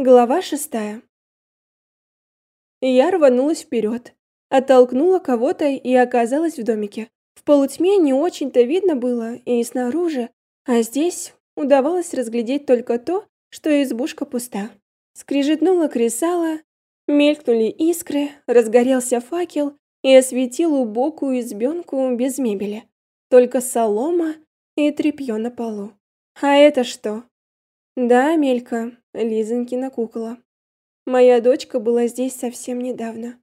Глава шестая. Я рванулась вперед, оттолкнула кого-то и оказалась в домике. В полутьме не очень-то видно было и снаружи, а здесь удавалось разглядеть только то, что избушка пуста. Скрижетнула кресало, мелькнули искры, разгорелся факел и осветил убокую избенку без мебели. Только солома и тряпье на полу. А это что? Да, Мелька, Лизонькина кукла. Моя дочка была здесь совсем недавно.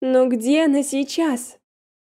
Но где она сейчас?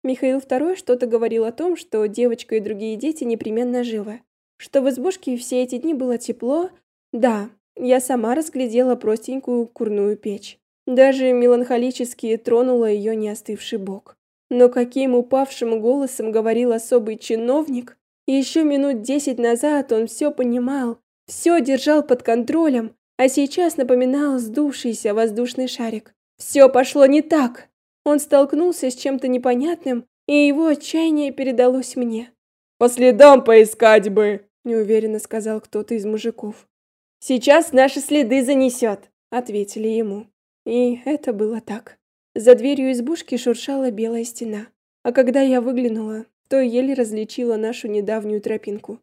Михаил II что-то говорил о том, что девочка и другие дети непременно живы. Что в избушке все эти дни было тепло. Да, я сама разглядела простенькую курную печь. Даже меланхолически тронула ее неостывший бок. Но каким упавшим голосом говорил особый чиновник, еще минут десять назад он все понимал, все держал под контролем, а сейчас напоминал сдувшийся воздушный шарик. Все пошло не так. Он столкнулся с чем-то непонятным, и его отчаяние передалось мне. «По следам поискать бы!» – неуверенно сказал кто-то из мужиков. «Сейчас наши следы занесет», – ответили ему. И это было так. За дверью избушки шуршала белая стена, а когда я выглянула, то еле различила нашу недавнюю тропинку.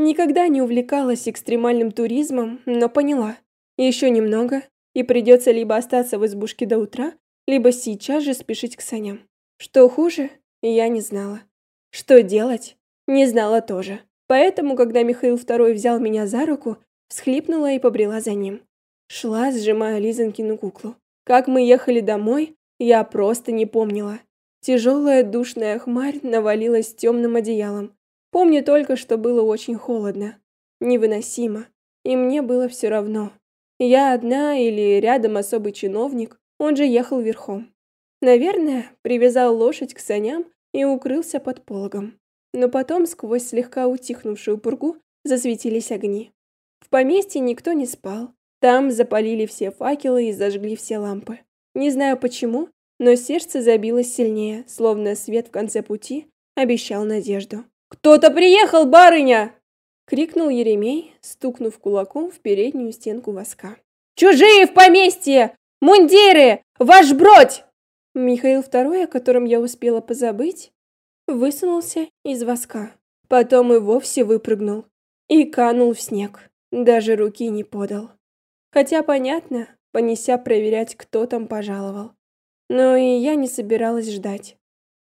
Никогда не увлекалась экстремальным туризмом, но поняла. Еще немного, и придется либо остаться в избушке до утра, либо сейчас же спешить к саням. Что хуже, я не знала. Что делать, не знала тоже. Поэтому, когда Михаил II взял меня за руку, всхлипнула и побрела за ним. Шла, сжимая Лизонькину куклу. Как мы ехали домой, я просто не помнила. Тяжелая душная хмарь навалилась темным одеялом, Помню только, что было очень холодно, невыносимо, и мне было все равно. Я одна или рядом особый чиновник, он же ехал верхом. Наверное, привязал лошадь к саням и укрылся под пологом. Но потом сквозь слегка утихнувшую пургу засветились огни. В поместье никто не спал. Там запалили все факелы и зажгли все лампы. Не знаю почему, но сердце забилось сильнее, словно свет в конце пути обещал надежду. «Кто-то приехал, барыня!» — крикнул Еремей, стукнув кулаком в переднюю стенку воска. «Чужие в поместье! Мундиры! Ваш бродь!» Михаил II, о котором я успела позабыть, высунулся из воска. Потом и вовсе выпрыгнул и канул в снег. Даже руки не подал. Хотя, понятно, понеся проверять, кто там пожаловал. Но и я не собиралась ждать.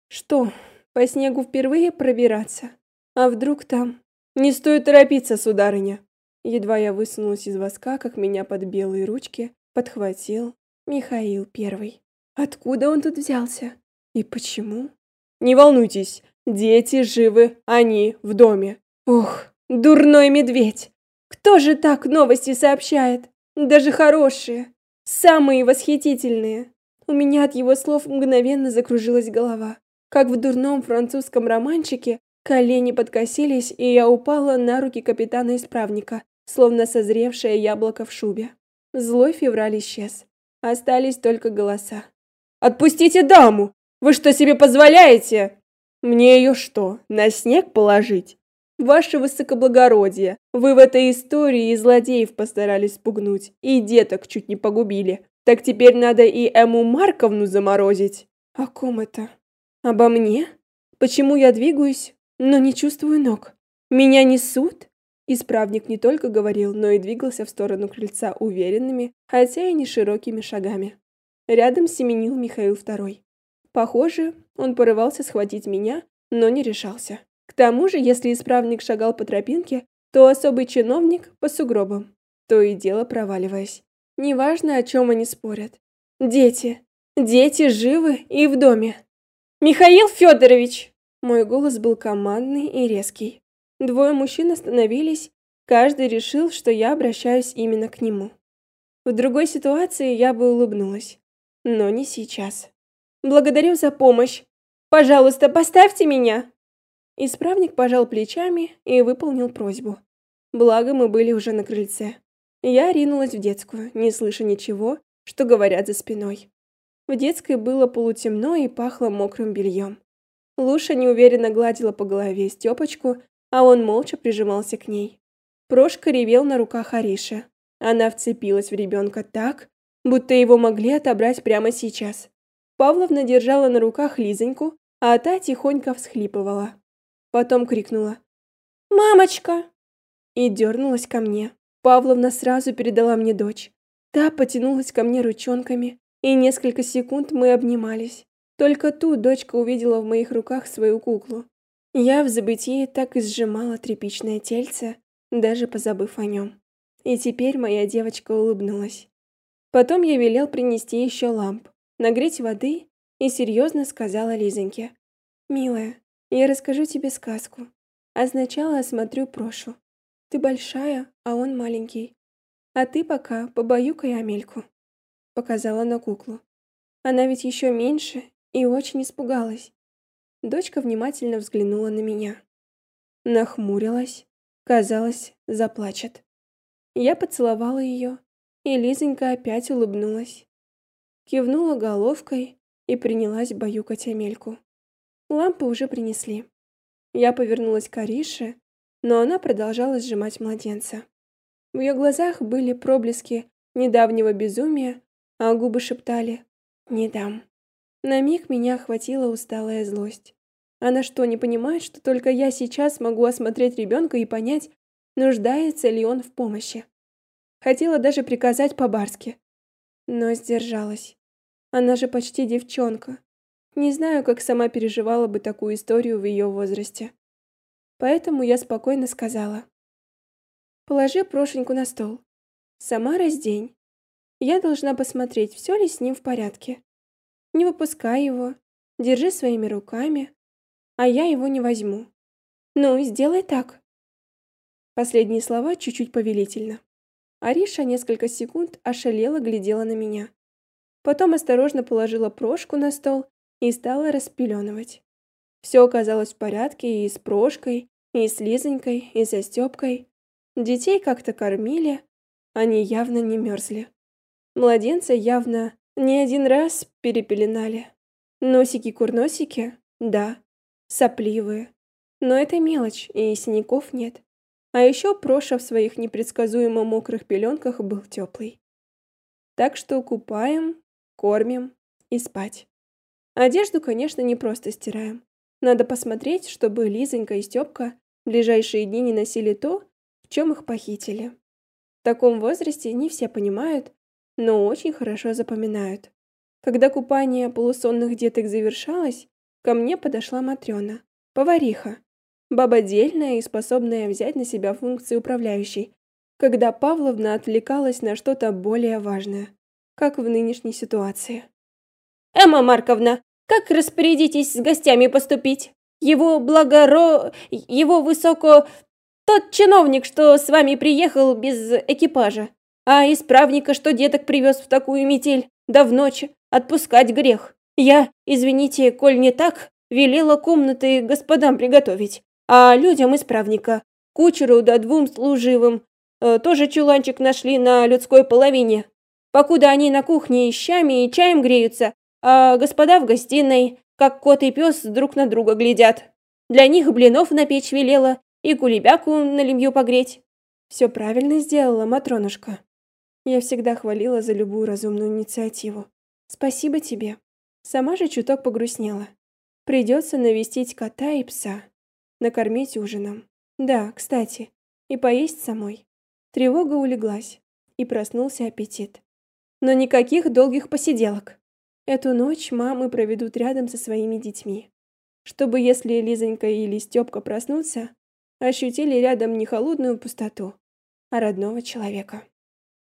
Что, по снегу впервые пробираться. А вдруг там... Не стоит торопиться, сударыня. Едва я высунулась из воска, как меня под белые ручки подхватил Михаил Первый. Откуда он тут взялся? И почему? Не волнуйтесь, дети живы, они в доме. Ох, дурной медведь! Кто же так новости сообщает? Даже хорошие, самые восхитительные. У меня от его слов мгновенно закружилась голова. Как в дурном французском романчике, колени подкосились, и я упала на руки капитана-исправника, словно созревшее яблоко в шубе. Злой февраль исчез. Остались только голоса. «Отпустите даму! Вы что себе позволяете? Мне ее что, на снег положить? Ваше высокоблагородие, вы в этой истории и злодеев постарались спугнуть, и деток чуть не погубили. Так теперь надо и Эму Марковну заморозить». «О ком это?» Обо мне? Почему я двигаюсь, но не чувствую ног? Меня несут? Исправник не только говорил, но и двигался в сторону крыльца уверенными, хотя и не широкими шагами. Рядом семенил Михаил II. Похоже, он порывался схватить меня, но не решался. К тому же, если исправник шагал по тропинке, то особый чиновник по сугробам, то и дело проваливаясь. Неважно, о чем они спорят. Дети. Дети живы и в доме. «Михаил Федорович!» Мой голос был командный и резкий. Двое мужчин остановились, каждый решил, что я обращаюсь именно к нему. В другой ситуации я бы улыбнулась, но не сейчас. «Благодарю за помощь! Пожалуйста, поставьте меня!» Исправник пожал плечами и выполнил просьбу. Благо, мы были уже на крыльце. Я ринулась в детскую, не слыша ничего, что говорят за спиной. В детской было полутемно и пахло мокрым бельем. Луша неуверенно гладила по голове Степочку, а он молча прижимался к ней. Прошка ревел на руках Ариша, Она вцепилась в ребенка так, будто его могли отобрать прямо сейчас. Павловна держала на руках Лизоньку, а та тихонько всхлипывала. Потом крикнула «Мамочка!» и дернулась ко мне. Павловна сразу передала мне дочь. Та потянулась ко мне ручонками, и несколько секунд мы обнимались. Только тут дочка увидела в моих руках свою куклу. Я в забытии так и сжимала тряпичное тельце, даже позабыв о нем. И теперь моя девочка улыбнулась. Потом я велел принести еще ламп, нагреть воды и серьезно сказала Лизоньке. «Милая, я расскажу тебе сказку. А сначала осмотрю Прошу. Ты большая, а он маленький. А ты пока побаюкай Амельку», — показала на куклу. Она ведь еще меньше и очень испугалась. Дочка внимательно взглянула на меня. Нахмурилась, казалось, заплачет. Я поцеловала ее, и Лизонька опять улыбнулась. Кивнула головкой и принялась баюкать Амельку. Лампы уже принесли. Я повернулась к Арише, но она продолжала сжимать младенца. В ее глазах были проблески недавнего безумия, а губы шептали «Не дам». На миг меня охватила усталая злость. Она что, не понимает, что только я сейчас могу осмотреть ребенка и понять, нуждается ли он в помощи? Хотела даже приказать по-барски, но сдержалась. Она же почти девчонка. Не знаю, как сама переживала бы такую историю в ее возрасте. Поэтому я спокойно сказала. Положи Прошеньку на стол. Сама раздень. Я должна посмотреть, все ли с ним в порядке. Не выпускай его, держи своими руками, а я его не возьму. Ну, сделай так. Последние слова чуть-чуть повелительно. Ариша несколько секунд ошалела глядела на меня. Потом осторожно положила прошку на стол и стала распеленывать. Все оказалось в порядке и с прошкой, и с Лизонькой, и со Степкой. Детей как-то кормили, они явно не мерзли. Младенца явно не один раз перепеленали. Носики-курносики? Да. Сопливые. Но это мелочь, и синяков нет. А еще Проша в своих непредсказуемо мокрых пеленках был теплый. Так что купаем, кормим и спать. Одежду, конечно, не просто стираем. Надо посмотреть, чтобы Лизонька и Степка в ближайшие дни не носили то, в чем их похитили. В таком возрасте не все понимают, но очень хорошо запоминают. Когда купание полусонных деток завершалось, ко мне подошла Матрёна, повариха, баба дельная и способная взять на себя функции управляющей, когда Павловна отвлекалась на что-то более важное, как в нынешней ситуации. «Эмма Марковна, как распорядитесь с гостями поступить? Его благоро... его высоко... Тот чиновник, что с вами приехал без экипажа. А исправника, что деток привез в такую метель, да в ночь, отпускать грех. Я, извините, коль не так, велела комнаты господам приготовить, а людям исправника, кучеру да двум служивым, э, тоже чуланчик нашли на людской половине. Покуда они на кухне щами и чаем греются, а господа в гостиной, как кот и пес, друг на друга глядят. Для них блинов на печь велела и кулебяку на лемью погреть. Все правильно сделала Матронушка. Я всегда хвалила за любую разумную инициативу. Спасибо тебе. Сама же чуток погрустнела. Придется навестить кота и пса. Накормить ужином. Да, кстати, и поесть самой. Тревога улеглась, и проснулся аппетит. Но никаких долгих посиделок. Эту ночь мамы проведут рядом со своими детьми. Чтобы, если Лизонька или Степка проснутся, ощутили рядом не холодную пустоту, а родного человека.